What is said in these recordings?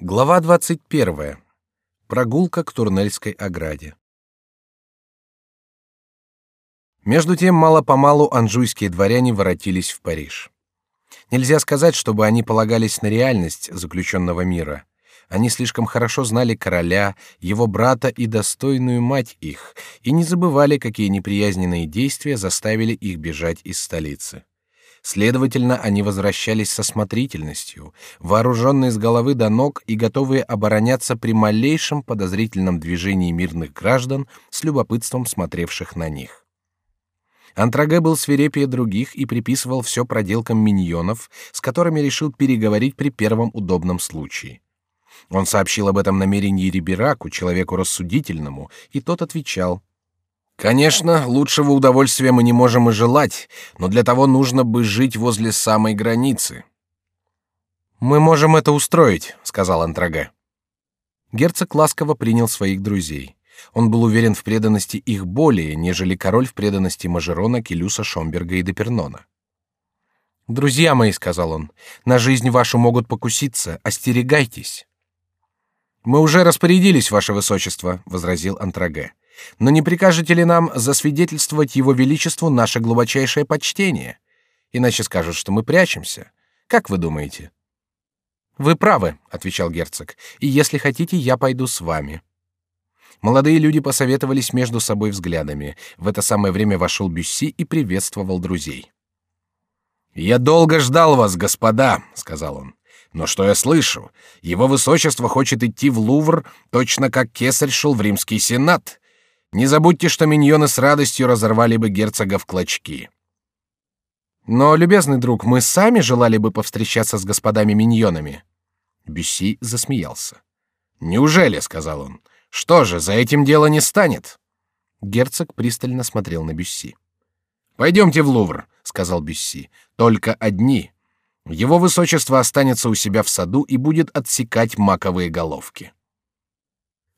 Глава двадцать первая. Прогулка к Турнельской ограде. Между тем мало-помалу анжуйские дворяне воротились в Париж. Нельзя сказать, чтобы они полагались на реальность заключенного мира. Они слишком хорошо знали короля, его брата и достойную мать их, и не забывали, какие неприязненные действия заставили их бежать из столицы. Следовательно, они возвращались со смотрительностью, вооруженные с головы до ног и готовые обороняться при малейшем подозрительном движении мирных граждан, с любопытством смотревших на них. Антраге был свирепее других и приписывал все проделкам миньонов, с которыми решил переговорить при первом удобном случае. Он сообщил об этом намерении Рибераку, человеку рассудительному, и тот отвечал: Конечно, лучшего удовольствия мы не можем и желать, но для того нужно бы жить возле самой границы. Мы можем это устроить, сказал Антрага. Герцог ласково принял своих друзей. Он был уверен в преданности их более, нежели король в преданности Мажерона, Келюса, Шомберга и Депернона. Друзья мои, сказал он, на жизнь вашу могут покуситься, остерегайтесь. Мы уже распорядились, ваше высочество, возразил Антраге. Но не прикажете ли нам засвидетельствовать его величеству наше глубочайшее почтение? Иначе скажут, что мы прячемся. Как вы думаете? Вы правы, отвечал герцог. И если хотите, я пойду с вами. Молодые люди посоветовались между собой взглядами. В это самое время вошел Бюсси и приветствовал друзей. Я долго ждал вас, господа, сказал он. Но что я слышу? Его высочество хочет идти в Лувр, точно как кесарь шел в римский сенат. Не забудьте, что миньоны с радостью разорвали бы герцога в клочки. Но, любезный друг, мы сами желали бы повстречаться с господами миньонами. Бюсси засмеялся. Неужели, сказал он. Что же, за этим дело не станет. Герцог пристально смотрел на Бюсси. Пойдемте в Лувр, сказал Бюсси. Только одни. Его высочество останется у себя в саду и будет отсекать маковые головки.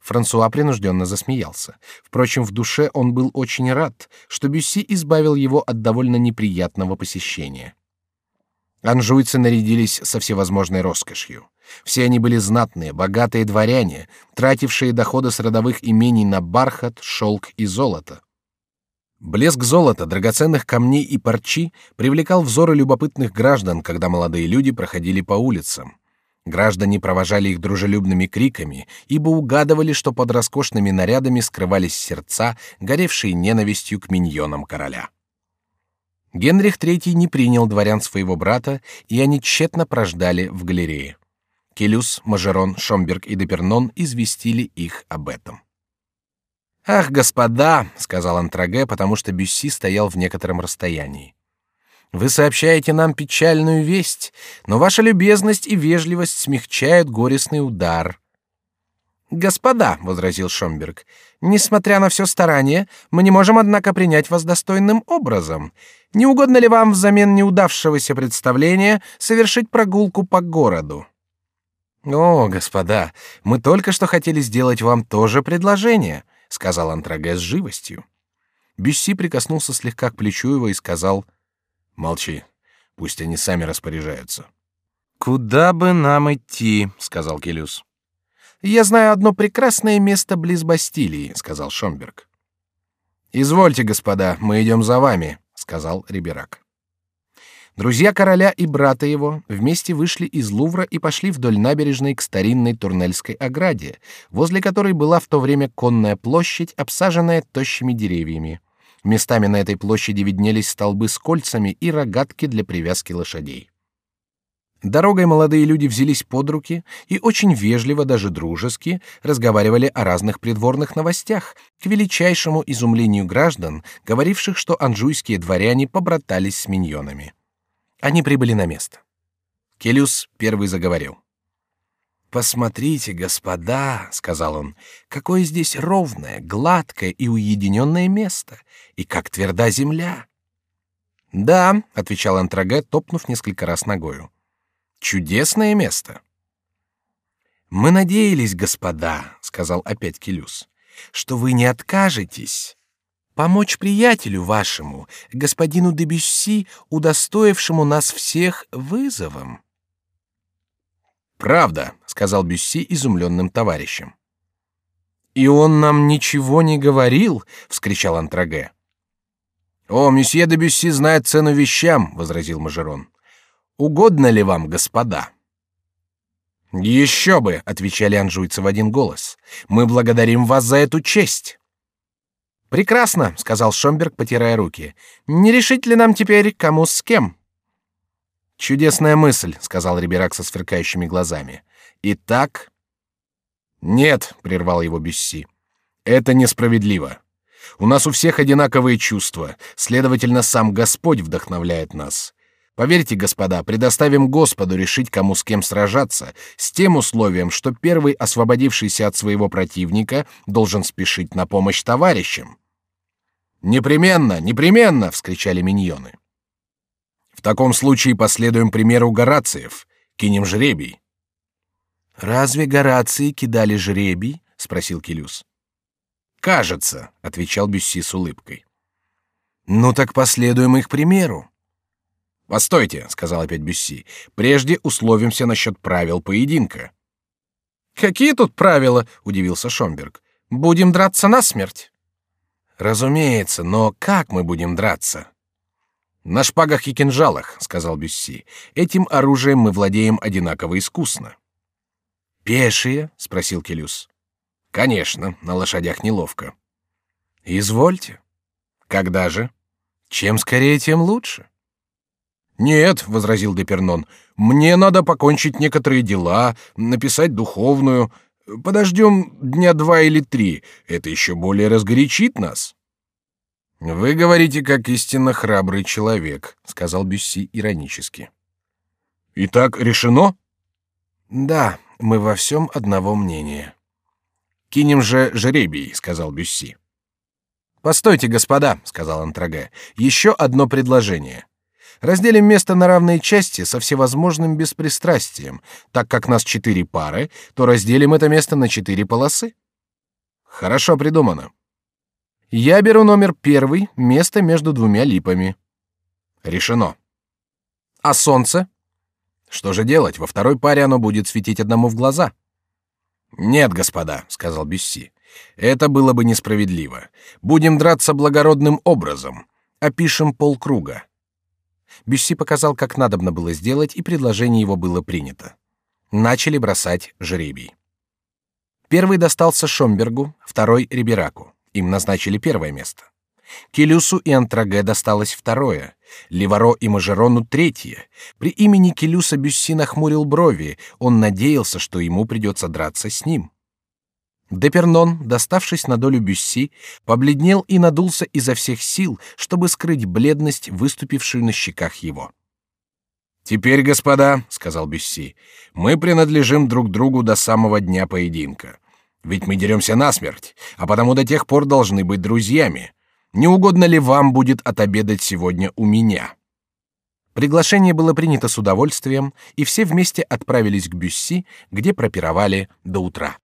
Франсуа принужденно засмеялся. Впрочем, в душе он был очень рад, что Бюсси избавил его от довольно неприятного посещения. Анжуйцы нарядились со всевозможной роскошью. Все они были знатные, богатые дворяне, тратившие доходы с родовых имений на бархат, шелк и золото. Блеск золота, драгоценных камней и парчи привлекал взоры любопытных граждан, когда молодые люди проходили по улицам. Граждане провожали их дружелюбными криками, ибо угадывали, что под роскошными нарядами скрывались сердца, горевшие ненавистью к миньонам короля. Генрих III не принял дворян своего брата, и они тщетно прождали в галерее. Келюс, Мажерон, Шомберг и Депернон известили их об этом. «Ах, господа!» — сказал Антраге, потому что Бюсси стоял в некотором расстоянии. Вы сообщаете нам печальную весть, но ваша любезность и вежливость смягчают горестный удар. Господа, возразил Шомберг, несмотря на все старание, мы не можем однако принять вас достойным образом. Не угодно ли вам взамен неудавшегося представления совершить прогулку по городу? О, господа, мы только что хотели сделать вам то же предложение, сказал Антраге с живостью. Бюсси прикоснулся слегка к плечу его и сказал: Молчи. Пусть они сами распоряжаются. Куда бы нам идти, сказал Келюс. Я знаю одно прекрасное место близ Бастилии, сказал Шомберг. Извольте, господа, мы идем за вами, сказал Риберак. Друзья короля и брата его вместе вышли из Лувра и пошли вдоль набережной к старинной Турнельской ограде, возле которой была в то время конная площадь, обсаженная тощими деревьями. Местами на этой площади виднелись столбы с кольцами и рогатки для привязки лошадей. Дорогой молодые люди взялись под руки и очень вежливо, даже дружески, разговаривали о разных придворных новостях, к величайшему изумлению граждан, говоривших, что анжуйские дворяне побратались с миньонами. Они прибыли на место. Келюс первый заговорил. Посмотрите, господа, сказал он, какое здесь ровное, гладкое и уединенное место, и как тверда земля. Да, отвечал Антраге, топнув несколько раз ногою. Чудесное место. Мы надеялись, господа, сказал опять Келюс, что вы не откажетесь помочь приятелю вашему, господину Дебюсси, удостоившему нас всех вызовом. Правда, сказал Бюсси изумленным товарищем. И он нам ничего не говорил, вскричал Антраге. О, месье де Бюсси знает цену вещам, возразил Мажерон. Угодно ли вам, господа? Еще бы, отвечали анжуйцы в один голос. Мы благодарим вас за эту честь. Прекрасно, сказал Шомберг, потирая руки. Не решить ли нам теперь, кому с кем? Чудесная мысль, сказал Риберак со сверкающими глазами. Итак, нет, прервал его Бюсси. Это несправедливо. У нас у всех одинаковые чувства, следовательно, сам Господь вдохновляет нас. Поверьте, господа, предоставим Господу решить, кому с кем сражаться, с тем условием, что первый, освободившийся от своего противника, должен спешить на помощь товарищам. Непременно, непременно, вскричали миньоны. В таком случае последуем примеру Горациев, кинем жребий. Разве Горации кидали жребий? спросил Келюс. Кажется, отвечал Бюсси с улыбкой. Ну так последуем их примеру. Постойте, сказал опять Бюсси. Прежде условимся насчет правил поединка. Какие тут правила? удивился Шомберг. Будем драться на смерть. Разумеется, но как мы будем драться? На шпагах и кинжалах, сказал Бюсси. Этим оружием мы владеем одинаково искусно. Пешие? спросил Келюс. Конечно, на лошадях неловко. Извольте. Когда же? Чем скорее, тем лучше. Нет, возразил Депернон. Мне надо покончить некоторые дела, написать духовную. Подождем дня два или три. Это еще более разгорячит нас. Вы говорите как истинно храбрый человек, сказал Бюсси иронически. Итак, решено? Да, мы во всем одного мнения. Кинем же жеребий, сказал Бюсси. Постойте, господа, сказал Антраге. Еще одно предложение. Разделим место на равные части со всевозможным беспристрастием. Так как нас четыре пары, то разделим это место на четыре полосы. Хорошо придумано. Я беру номер первый, место между двумя липами. Решено. А солнце? Что же делать? Во второй паре оно будет светить одному в глаза. Нет, господа, сказал Бюсси. Это было бы несправедливо. Будем драться благородным образом. Опишем полкруга. Бюсси показал, как надобно было сделать, и предложение его было принято. Начали бросать жребий. Первый достался Шомбергу, второй Рибераку. Им назначили первое место. Келюсу и Антраге досталось второе, Ливаро и Мажерону третье. При имени Келюса Бюсси нахмурил брови, он надеялся, что ему придется драться с ним. Депернон, доставшись на долю Бюсси, побледнел и надулся изо всех сил, чтобы скрыть бледность, выступившую на щеках его. Теперь, господа, сказал Бюсси, мы принадлежим друг другу до самого дня поединка. Ведь мы деремся насмерть, а потому до тех пор должны быть друзьями. Не угодно ли вам будет отобедать сегодня у меня? Приглашение было принято с удовольствием, и все вместе отправились к Бюсси, где пропировали до утра.